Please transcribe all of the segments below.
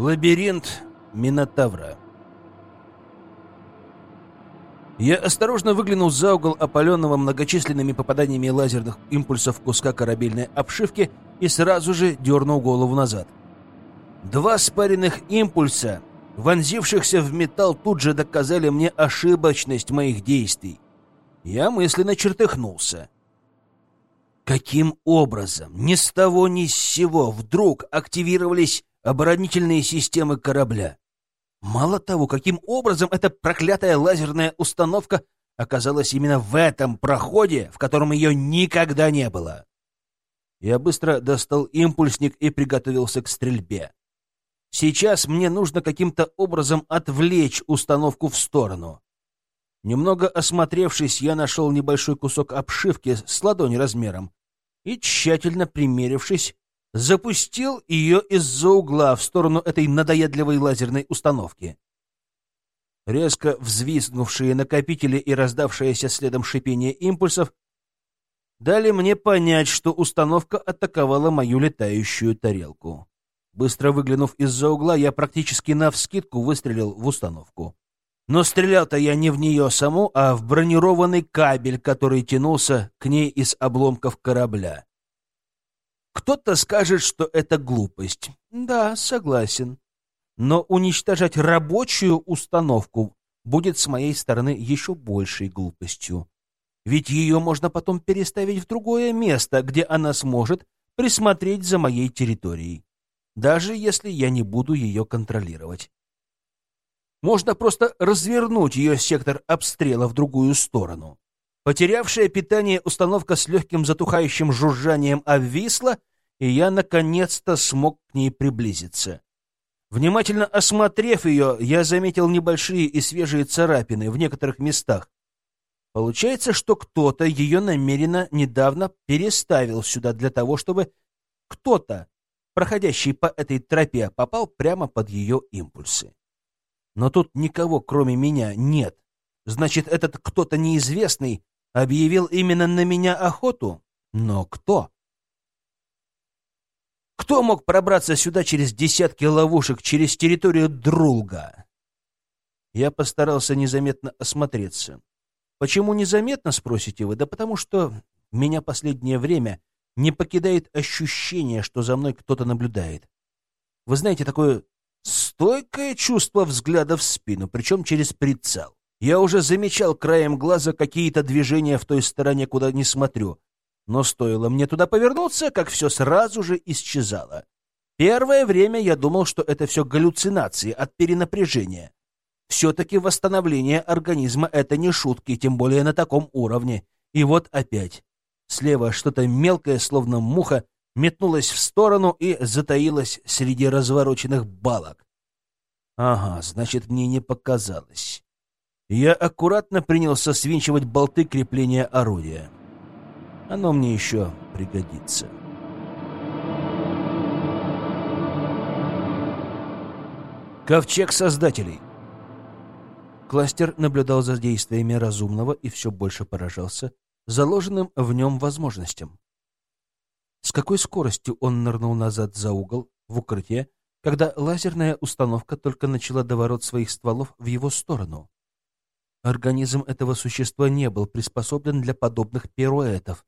Лабиринт Минотавра. Я осторожно выглянул за угол опаленного многочисленными попаданиями лазерных импульсов куска корабельной обшивки и сразу же дернул голову назад. Два спаренных импульса, вонзившихся в металл, тут же доказали мне ошибочность моих действий. Я мысленно чертыхнулся. Каким образом ни с того ни с сего вдруг активировались оборонительные системы корабля? Мало того, каким образом эта проклятая лазерная установка оказалась именно в этом проходе, в котором ее никогда не было. Я быстро достал импульсник и приготовился к стрельбе. Сейчас мне нужно каким-то образом отвлечь установку в сторону. Немного осмотревшись, я нашел небольшой кусок обшивки с ладонь размером и, тщательно примерившись, запустил ее из-за угла в сторону этой надоедливой лазерной установки. Резко взвизгнувшие накопители и раздавшееся следом шипение импульсов дали мне понять, что установка атаковала мою летающую тарелку. Быстро выглянув из-за угла, я практически навскидку выстрелил в установку. Но стрелял-то я не в нее саму, а в бронированный кабель, который тянулся к ней из обломков корабля. Кто-то скажет, что это глупость. Да, согласен. Но уничтожать рабочую установку будет с моей стороны еще большей глупостью. Ведь ее можно потом переставить в другое место, где она сможет присмотреть за моей территорией, даже если я не буду ее контролировать. Можно просто развернуть ее сектор обстрела в другую сторону. Потерявшая питание установка с легким затухающим жужжанием обвисла, и я наконец-то смог к ней приблизиться. Внимательно осмотрев ее, я заметил небольшие и свежие царапины в некоторых местах. Получается, что кто-то ее намеренно недавно переставил сюда для того, чтобы кто-то, проходящий по этой тропе, попал прямо под ее импульсы. Но тут никого, кроме меня, нет. Значит, этот кто-то неизвестный объявил именно на меня охоту? Но кто? Кто мог пробраться сюда через десятки ловушек, через территорию Друлга? Я постарался незаметно осмотреться. Почему незаметно, спросите вы? Да потому что меня последнее время не покидает ощущение, что за мной кто-то наблюдает. Вы знаете, такое Стойкое чувство взгляда в спину, причем через прицел. Я уже замечал краем глаза какие-то движения в той стороне, куда не смотрю. Но стоило мне туда повернуться, как все сразу же исчезало. Первое время я думал, что это все галлюцинации от перенапряжения. Все-таки восстановление организма — это не шутки, тем более на таком уровне. И вот опять. Слева что-то мелкое, словно муха, метнулась в сторону и затаилась среди развороченных балок. Ага, значит, мне не показалось. Я аккуратно принялся свинчивать болты крепления орудия. Оно мне еще пригодится. Ковчег Создателей. Кластер наблюдал за действиями разумного и все больше поражался заложенным в нем возможностям. С какой скоростью он нырнул назад за угол, в укрытие, когда лазерная установка только начала доворот своих стволов в его сторону. Организм этого существа не был приспособлен для подобных пируэтов.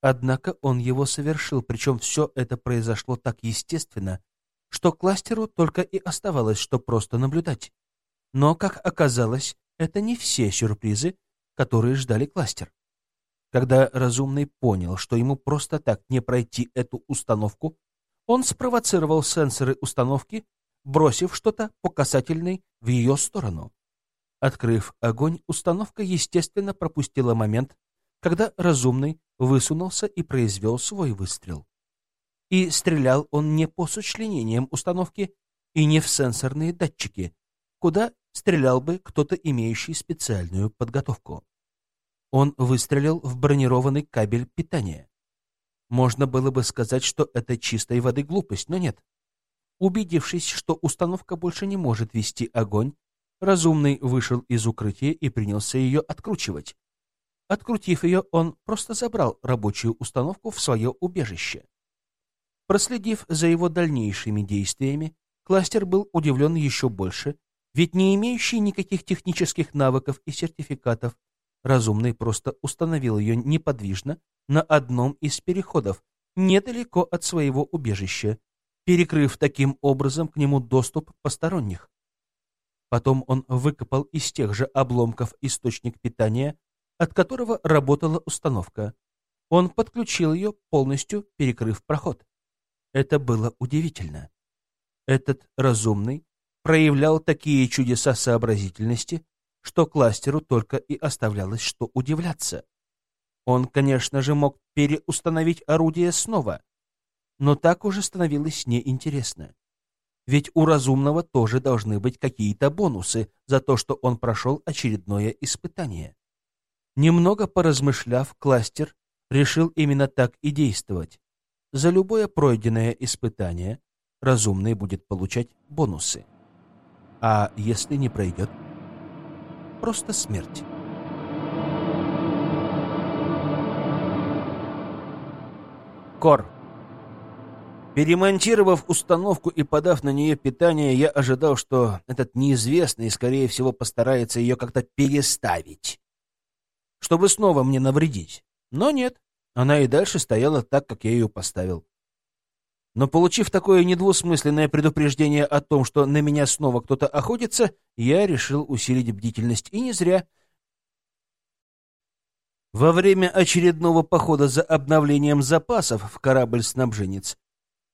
Однако он его совершил, причем все это произошло так естественно, что кластеру только и оставалось, что просто наблюдать. Но, как оказалось, это не все сюрпризы, которые ждали кластер. Когда разумный понял, что ему просто так не пройти эту установку, он спровоцировал сенсоры установки, бросив что-то по касательной в ее сторону. Открыв огонь, установка, естественно, пропустила момент, когда разумный высунулся и произвел свой выстрел. И стрелял он не по сочленениям установки и не в сенсорные датчики, куда стрелял бы кто-то, имеющий специальную подготовку. Он выстрелил в бронированный кабель питания. Можно было бы сказать, что это чистой воды глупость, но нет. Убедившись, что установка больше не может вести огонь, разумный вышел из укрытия и принялся ее откручивать. Открутив ее, он просто забрал рабочую установку в свое убежище. Проследив за его дальнейшими действиями, Кластер был удивлен еще больше, ведь не имеющий никаких технических навыков и сертификатов, разумный просто установил ее неподвижно на одном из переходов, недалеко от своего убежища, перекрыв таким образом к нему доступ посторонних. Потом он выкопал из тех же обломков источник питания, от которого работала установка. Он подключил ее, полностью перекрыв проход. Это было удивительно. Этот разумный проявлял такие чудеса сообразительности, что кластеру только и оставлялось что удивляться. Он, конечно же, мог переустановить орудие снова, но так уже становилось неинтересно. Ведь у разумного тоже должны быть какие-то бонусы за то, что он прошел очередное испытание. Немного поразмышляв, кластер решил именно так и действовать. За любое пройденное испытание разумный будет получать бонусы. А если не пройдет? Просто смерть. Кор. Перемонтировав установку и подав на нее питание, я ожидал, что этот неизвестный, скорее всего, постарается ее как-то переставить, чтобы снова мне навредить. Но нет, она и дальше стояла так, как я ее поставил. Но получив такое недвусмысленное предупреждение о том, что на меня снова кто-то охотится, я решил усилить бдительность. И не зря. Во время очередного похода за обновлением запасов в корабль-снабженец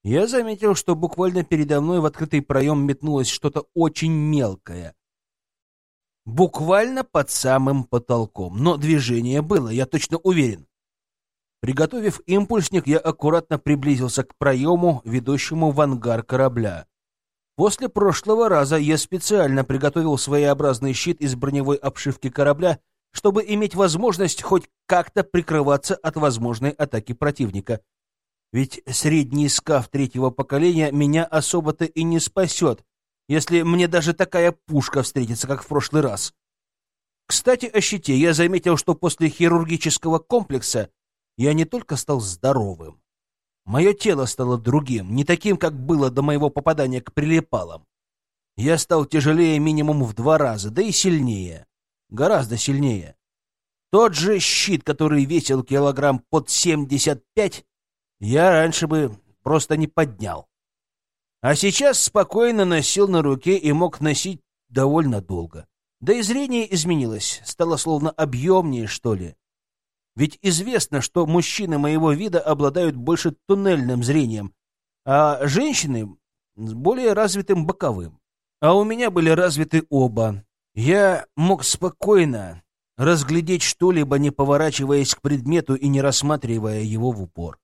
я заметил, что буквально передо мной в открытый проем метнулось что-то очень мелкое. Буквально под самым потолком. Но движение было, я точно уверен. Приготовив импульсник, я аккуратно приблизился к проему, ведущему в ангар корабля. После прошлого раза я специально приготовил своеобразный щит из броневой обшивки корабля, чтобы иметь возможность хоть как-то прикрываться от возможной атаки противника — ведь средний скаф третьего поколения меня особо-то и не спасет, если мне даже такая пушка встретится, как в прошлый раз. Кстати, о щите я заметил, что после хирургического комплекса я не только стал здоровым. Мое тело стало другим, не таким, как было до моего попадания к прилипалам. Я стал тяжелее минимум в два раза, да и сильнее. Гораздо сильнее. Тот же щит, который весил килограмм под семьдесят пять, я раньше бы просто не поднял. А сейчас спокойно носил на руке и мог носить довольно долго. Да и зрение изменилось, стало словно объемнее, что ли. Ведь известно, что мужчины моего вида обладают больше туннельным зрением, а женщины — более развитым боковым. А у меня были развиты оба. Я мог спокойно разглядеть что-либо, не поворачиваясь к предмету и не рассматривая его в упор.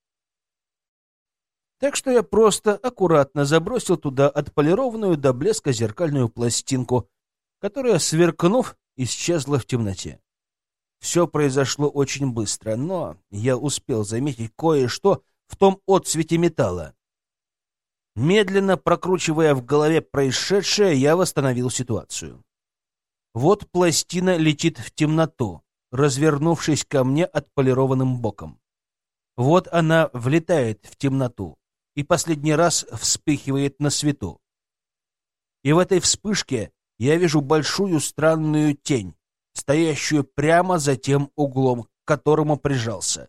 Так что я просто аккуратно забросил туда отполированную до блеска зеркальную пластинку, которая, сверкнув, исчезла в темноте. Все произошло очень быстро, но я успел заметить кое-что в том отцвете металла. Медленно прокручивая в голове происшедшее, я восстановил ситуацию. Вот пластина летит в темноту, развернувшись ко мне отполированным боком. Вот она влетает в темноту, и последний раз вспыхивает на свету. И в этой вспышке я вижу большую странную тень, стоящую прямо за тем углом, к которому прижался.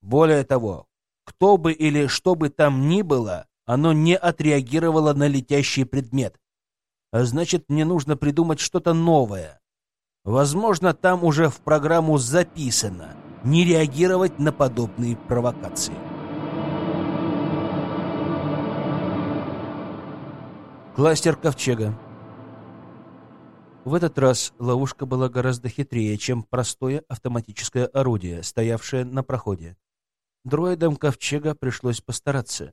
Более того, кто бы или что бы там ни было, оно не отреагировало на летящий предмет. А значит, мне нужно придумать что-то новое. Возможно, там уже в программу записано не реагировать на подобные провокации. Кластер ковчега. В этот раз ловушка была гораздо хитрее, чем простое автоматическое орудие, стоявшее на проходе. Дроидам ковчега пришлось постараться.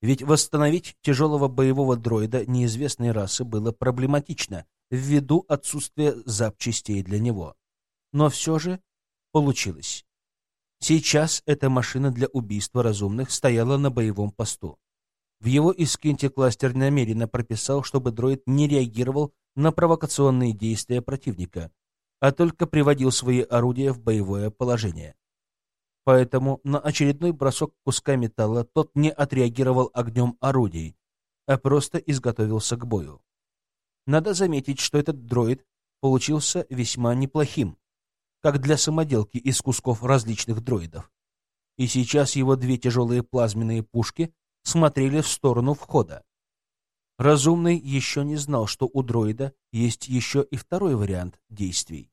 Ведь восстановить тяжелого боевого дроида неизвестной расы было проблематично ввиду отсутствия запчастей для него. Но все же получилось. Сейчас эта машина для убийства разумных стояла на боевом посту. В его искинте кластер намеренно прописал, чтобы дроид не реагировал на провокационные действия противника, а только приводил свои орудия в боевое положение. Поэтому на очередной бросок куска металла тот не отреагировал огнем орудий, а просто изготовился к бою. Надо заметить, что этот дроид получился весьма неплохим, как для самоделки из кусков различных дроидов. И сейчас его две тяжелые плазменные пушки смотрели в сторону входа. Разумный еще не знал, что у дроида есть еще и второй вариант действий.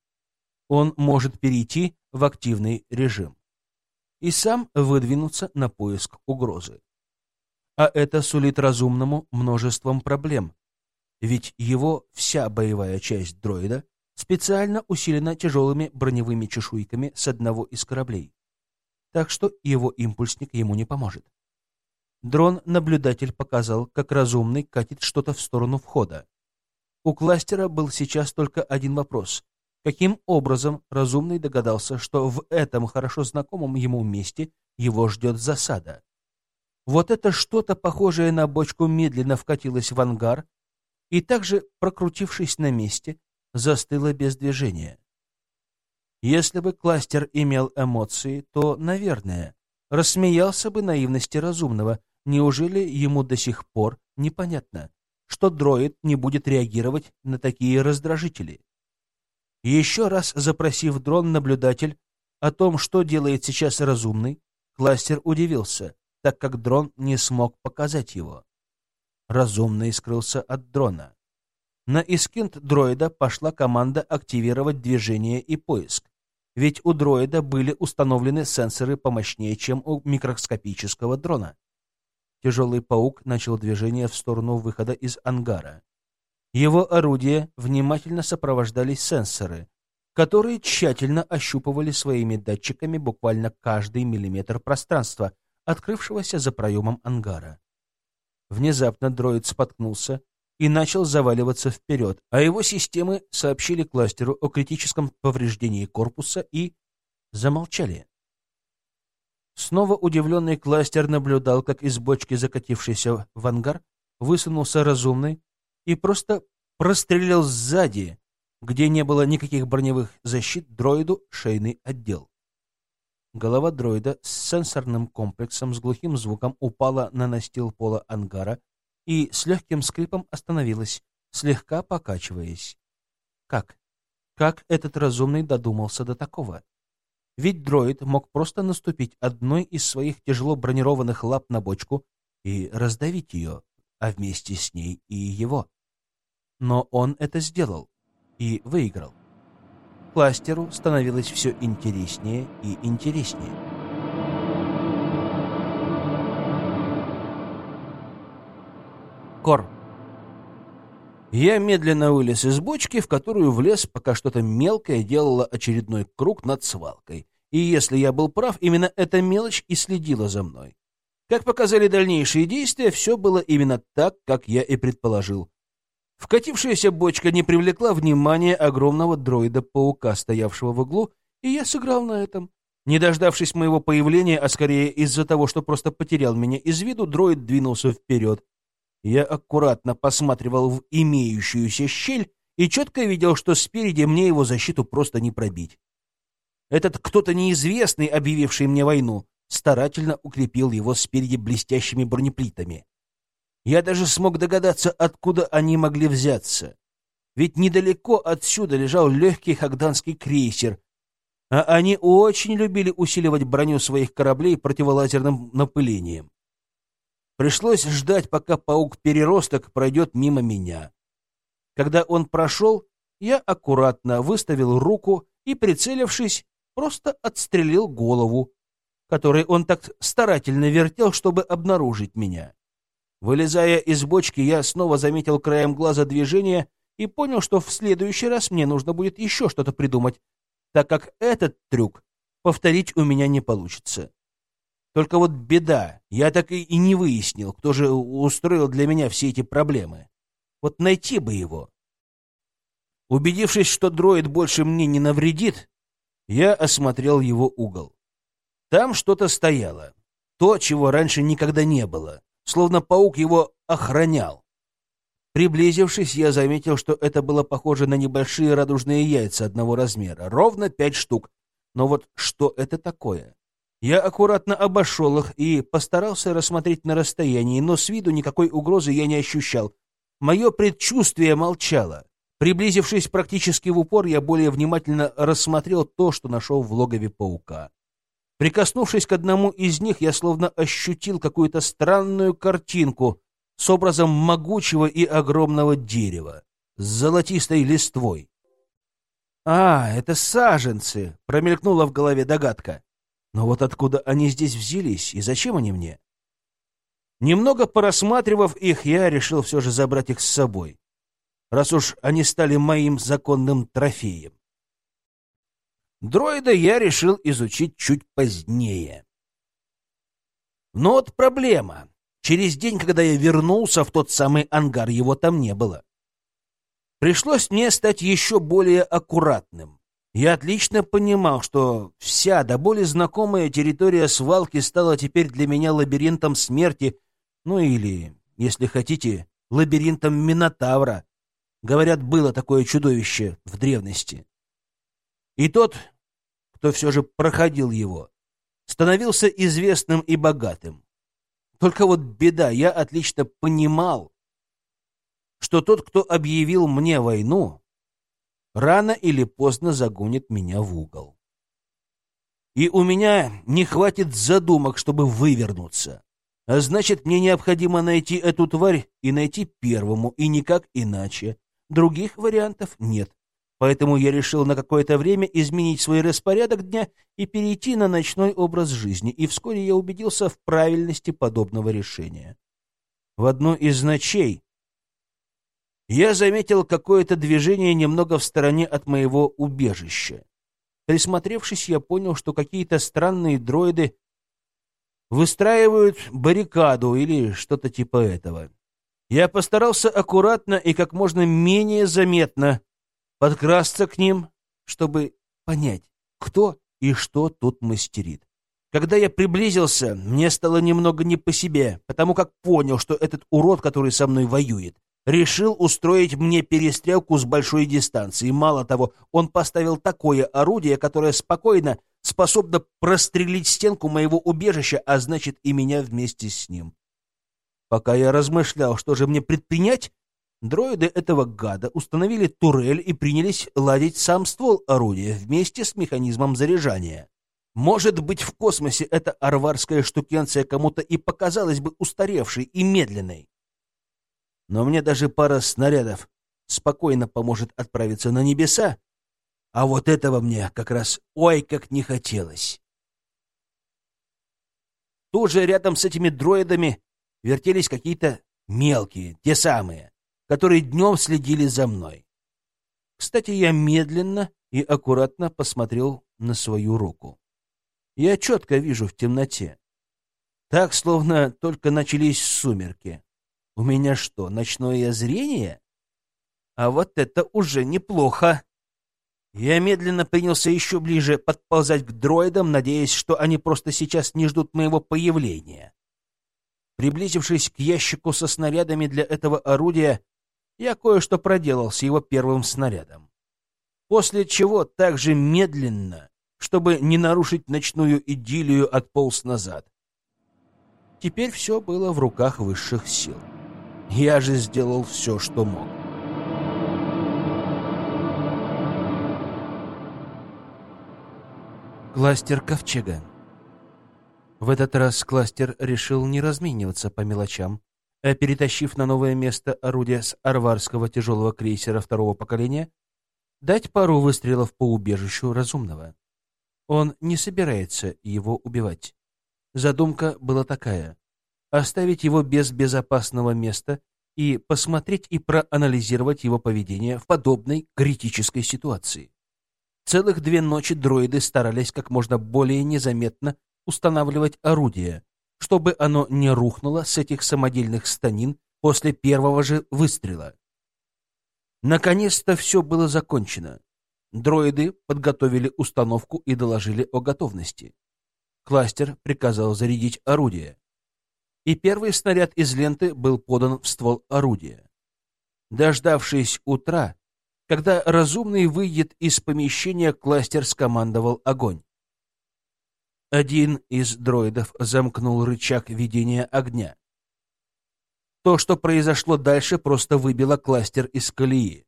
Он может перейти в активный режим и сам выдвинуться на поиск угрозы. А это сулит разумному множеством проблем, ведь его вся боевая часть дроида специально усилена тяжелыми броневыми чешуйками с одного из кораблей, так что его импульсник ему не поможет. Дрон-наблюдатель показал, как разумный катит что-то в сторону входа. У кластера был сейчас только один вопрос. Каким образом разумный догадался, что в этом хорошо знакомом ему месте его ждет засада? Вот это что-то похожее на бочку медленно вкатилось в ангар и также, прокрутившись на месте, застыло без движения. Если бы кластер имел эмоции, то, наверное, рассмеялся бы наивности разумного. Неужели ему до сих пор непонятно, что дроид не будет реагировать на такие раздражители? Еще раз запросив дрон-наблюдатель о том, что делает сейчас разумный, кластер удивился так как дрон не смог показать его. Разумный скрылся от дрона. На искинт дроида пошла команда активировать движение и поиск, ведь у дроида были установлены сенсоры помощнее, чем у микроскопического дрона. Тяжелый паук начал движение в сторону выхода из ангара. Его орудия внимательно сопровождались сенсоры, которые тщательно ощупывали своими датчиками буквально каждый миллиметр пространства, открывшегося за проемом ангара. Внезапно дроид споткнулся и начал заваливаться вперед, а его системы сообщили кластеру о критическом повреждении корпуса и замолчали. Снова удивленный кластер наблюдал, как из бочки, закатившейся в ангар, высунулся разумный и просто прострелил сзади, где не было никаких броневых защит, дроиду шейный отдел. Голова дроида с сенсорным комплексом с глухим звуком упала на настил пола ангара и с легким скрипом остановилась, слегка покачиваясь. Как? Как этот разумный додумался до такого? Ведь дроид мог просто наступить одной из своих тяжело бронированных лап на бочку и раздавить ее, а вместе с ней и его. Но он это сделал и выиграл кластеру становилось все интереснее и интереснее. Кор. Я медленно вылез из бочки, в которую влез, пока что-то мелкое делало очередной круг над свалкой. И если я был прав, именно эта мелочь и следила за мной. Как показали дальнейшие действия, все было именно так, как я и предположил. Вкатившаяся бочка не привлекла внимания огромного дроида-паука, стоявшего в углу, и я сыграл на этом. Не дождавшись моего появления, а скорее из-за того, что просто потерял меня из виду, дроид двинулся вперед. Я аккуратно посматривал в имеющуюся щель и четко видел, что спереди мне его защиту просто не пробить. Этот кто-то неизвестный, объявивший мне войну, старательно укрепил его спереди блестящими бронеплитами. Я даже смог догадаться, откуда они могли взяться. Ведь недалеко отсюда лежал легкий хагданский крейсер, а они очень любили усиливать броню своих кораблей противолазерным напылением. Пришлось ждать, пока паук-переросток пройдет мимо меня. Когда он прошел, я аккуратно выставил руку и, прицелившись, просто отстрелил голову, которой он так старательно вертел, чтобы обнаружить меня. Вылезая из бочки, я снова заметил краем глаза движение и понял, что в следующий раз мне нужно будет еще что-то придумать, так как этот трюк повторить у меня не получится. Только вот беда, я так и не выяснил, кто же устроил для меня все эти проблемы. Вот найти бы его. Убедившись, что дроид больше мне не навредит, я осмотрел его угол. Там что-то стояло. То, чего раньше никогда не было словно паук его охранял. Приблизившись, я заметил, что это было похоже на небольшие радужные яйца одного размера, ровно пять штук. Но вот что это такое? Я аккуратно обошел их и постарался рассмотреть на расстоянии, но с виду никакой угрозы я не ощущал. Мое предчувствие молчало. Приблизившись практически в упор, я более внимательно рассмотрел то, что нашел в логове паука. Прикоснувшись к одному из них, я словно ощутил какую-то странную картинку с образом могучего и огромного дерева с золотистой листвой. «А, это саженцы!» — промелькнула в голове догадка. «Но вот откуда они здесь взялись и зачем они мне?» Немного порассматривав их, я решил все же забрать их с собой, раз уж они стали моим законным трофеем. Дроида я решил изучить чуть позднее. Но вот проблема. Через день, когда я вернулся в тот самый ангар, его там не было. Пришлось мне стать еще более аккуратным. Я отлично понимал, что вся до боли знакомая территория свалки стала теперь для меня лабиринтом смерти, ну или, если хотите, лабиринтом Минотавра. Говорят, было такое чудовище в древности. И тот, кто все же проходил его, становился известным и богатым. Только вот беда, я отлично понимал, что тот, кто объявил мне войну, рано или поздно загонит меня в угол. И у меня не хватит задумок, чтобы вывернуться. А значит, мне необходимо найти эту тварь и найти первому, и никак иначе. Других вариантов нет. Поэтому я решил на какое-то время изменить свой распорядок дня и перейти на ночной образ жизни, и вскоре я убедился в правильности подобного решения. В одну из ночей я заметил какое-то движение немного в стороне от моего убежища. Присмотревшись, я понял, что какие-то странные дроиды выстраивают баррикаду или что-то типа этого. Я постарался аккуратно и как можно менее заметно подкрасться к ним, чтобы понять, кто и что тут мастерит. Когда я приблизился, мне стало немного не по себе, потому как понял, что этот урод, который со мной воюет, решил устроить мне перестрелку с большой дистанции. Мало того, он поставил такое орудие, которое спокойно способно прострелить стенку моего убежища, а значит и меня вместе с ним. Пока я размышлял, что же мне предпринять, дроиды этого гада установили турель и принялись ладить сам ствол орудия вместе с механизмом заряжания. Может быть, в космосе эта арварская штукенция кому-то и показалась бы устаревшей и медленной но мне даже пара снарядов спокойно поможет отправиться на небеса, а вот этого мне как раз ой как не хотелось. Тут же рядом с этими дроидами вертелись какие-то мелкие, те самые, которые днем следили за мной. Кстати, я медленно и аккуратно посмотрел на свою руку. Я четко вижу в темноте. Так, словно только начались сумерки. У меня что, ночное зрение? А вот это уже неплохо. Я медленно принялся еще ближе подползать к дроидам, надеясь, что они просто сейчас не ждут моего появления. Приблизившись к ящику со снарядами для этого орудия, я кое-что проделал с его первым снарядом. После чего также медленно, чтобы не нарушить ночную идиллию, отполз назад. Теперь все было в руках высших сил. Я же сделал все, что мог. Кластер ковчега. В этот раз кластер решил не размениваться по мелочам, а перетащив на новое место орудие с арварского тяжелого крейсера второго поколения, дать пару выстрелов по убежищу разумного. Он не собирается его убивать. Задумка была такая оставить его без безопасного места и посмотреть и проанализировать его поведение в подобной критической ситуации. Целых две ночи дроиды старались как можно более незаметно устанавливать орудие, чтобы оно не рухнуло с этих самодельных станин после первого же выстрела. Наконец-то все было закончено. Дроиды подготовили установку и доложили о готовности. Кластер приказал зарядить орудие и первый снаряд из ленты был подан в ствол орудия. Дождавшись утра, когда разумный выйдет из помещения, кластер скомандовал огонь. Один из дроидов замкнул рычаг ведения огня. То, что произошло дальше, просто выбило кластер из колеи.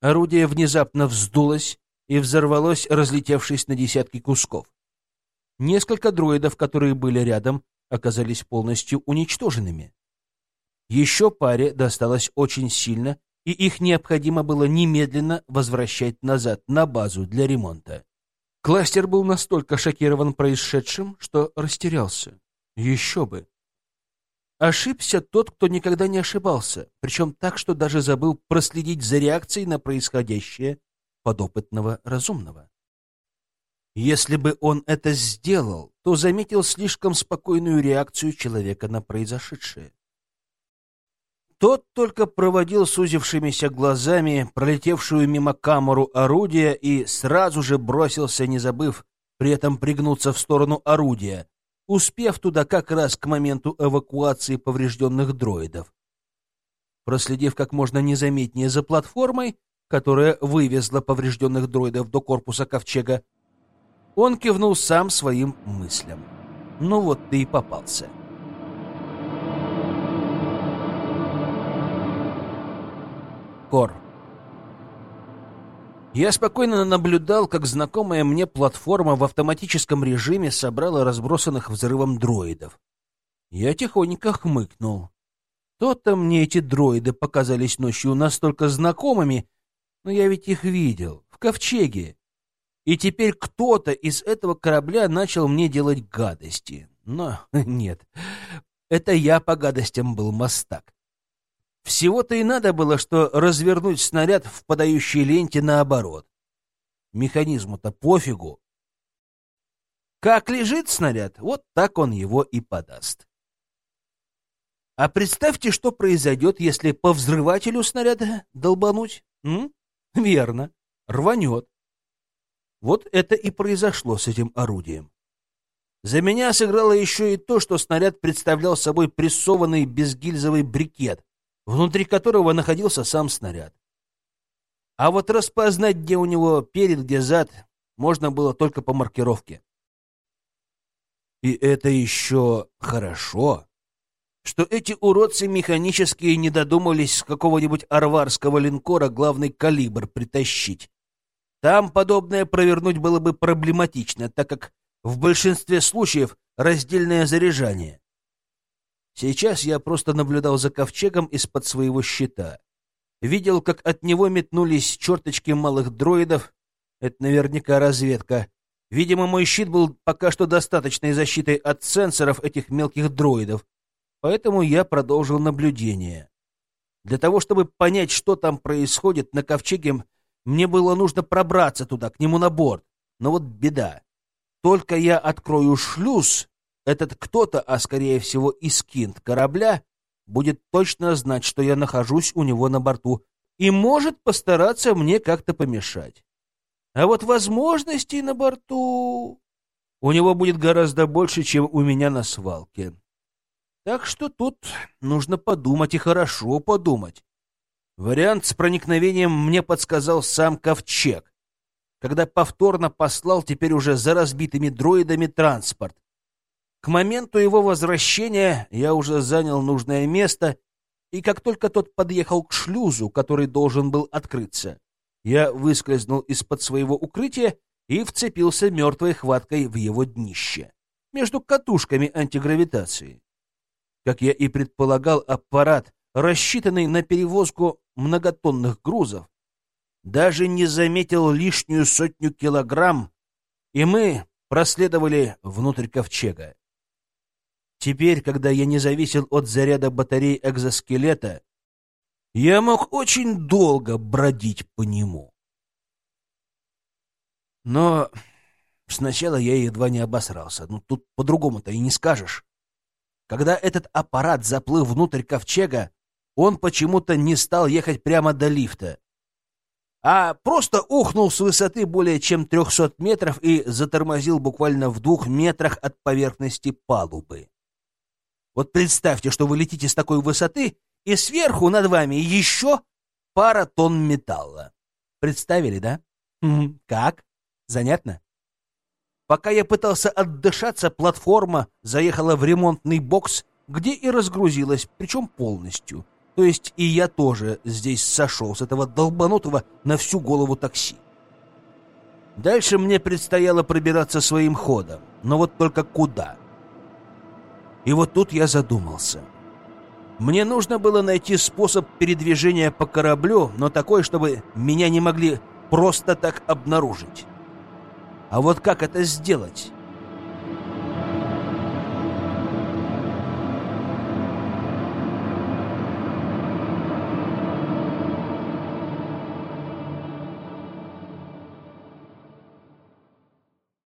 Орудие внезапно вздулось и взорвалось, разлетевшись на десятки кусков. Несколько дроидов, которые были рядом, оказались полностью уничтоженными. Еще паре досталось очень сильно, и их необходимо было немедленно возвращать назад на базу для ремонта. Кластер был настолько шокирован происшедшим, что растерялся. Еще бы. Ошибся тот, кто никогда не ошибался, причем так, что даже забыл проследить за реакцией на происходящее подопытного разумного. Если бы он это сделал, то заметил слишком спокойную реакцию человека на произошедшее. Тот только проводил сузившимися глазами пролетевшую мимо камеру орудия и сразу же бросился, не забыв при этом пригнуться в сторону орудия, успев туда как раз к моменту эвакуации поврежденных дроидов. Проследив как можно незаметнее за платформой, которая вывезла поврежденных дроидов до корпуса ковчега, он кивнул сам своим мыслям. Ну вот ты и попался. Кор. Я спокойно наблюдал, как знакомая мне платформа в автоматическом режиме собрала разбросанных взрывом дроидов. Я тихонько хмыкнул. То-то мне эти дроиды показались ночью настолько знакомыми, но я ведь их видел в ковчеге. И теперь кто-то из этого корабля начал мне делать гадости. Но нет, это я по гадостям был мастак. Всего-то и надо было, что развернуть снаряд в подающей ленте наоборот. Механизму-то пофигу. Как лежит снаряд, вот так он его и подаст. А представьте, что произойдет, если по взрывателю снаряда долбануть. М? Верно, рванет. Вот это и произошло с этим орудием. За меня сыграло еще и то, что снаряд представлял собой прессованный безгильзовый брикет, внутри которого находился сам снаряд. А вот распознать, где у него перед, где зад, можно было только по маркировке. И это еще хорошо, что эти уродцы механические не додумались с какого-нибудь арварского линкора главный калибр притащить. Там подобное провернуть было бы проблематично, так как в большинстве случаев раздельное заряжание. Сейчас я просто наблюдал за ковчегом из-под своего щита. Видел, как от него метнулись черточки малых дроидов. Это наверняка разведка. Видимо, мой щит был пока что достаточной защитой от сенсоров этих мелких дроидов, поэтому я продолжил наблюдение. Для того, чтобы понять, что там происходит на ковчеге, мне было нужно пробраться туда, к нему на борт. Но вот беда. Только я открою шлюз, этот кто-то, а скорее всего Искинд корабля, будет точно знать, что я нахожусь у него на борту, и может постараться мне как-то помешать. А вот возможностей на борту у него будет гораздо больше, чем у меня на свалке. Так что тут нужно подумать и хорошо подумать. Вариант с проникновением мне подсказал сам Ковчег, когда повторно послал теперь уже за разбитыми дроидами транспорт, к моменту его возвращения я уже занял нужное место, и как только тот подъехал к шлюзу, который должен был открыться, я выскользнул из-под своего укрытия и вцепился мертвой хваткой в его днище, между катушками антигравитации. Как я и предполагал, аппарат, рассчитанный на перевозку многотонных грузов, даже не заметил лишнюю сотню килограмм, и мы проследовали внутрь ковчега. Теперь, когда я не зависел от заряда батарей экзоскелета, я мог очень долго бродить по нему. Но сначала я едва не обосрался. Ну, тут по-другому-то и не скажешь. Когда этот аппарат заплыл внутрь ковчега, он почему-то не стал ехать прямо до лифта, а просто ухнул с высоты более чем 300 метров и затормозил буквально в двух метрах от поверхности палубы. Вот представьте, что вы летите с такой высоты, и сверху над вами еще пара тонн металла. Представили, да? Как? Занятно? Пока я пытался отдышаться, платформа заехала в ремонтный бокс, где и разгрузилась, причем полностью. То есть и я тоже здесь сошел с этого долбанутого на всю голову такси. Дальше мне предстояло пробираться своим ходом, но вот только куда? И вот тут я задумался. Мне нужно было найти способ передвижения по кораблю, но такой, чтобы меня не могли просто так обнаружить. А вот как это сделать?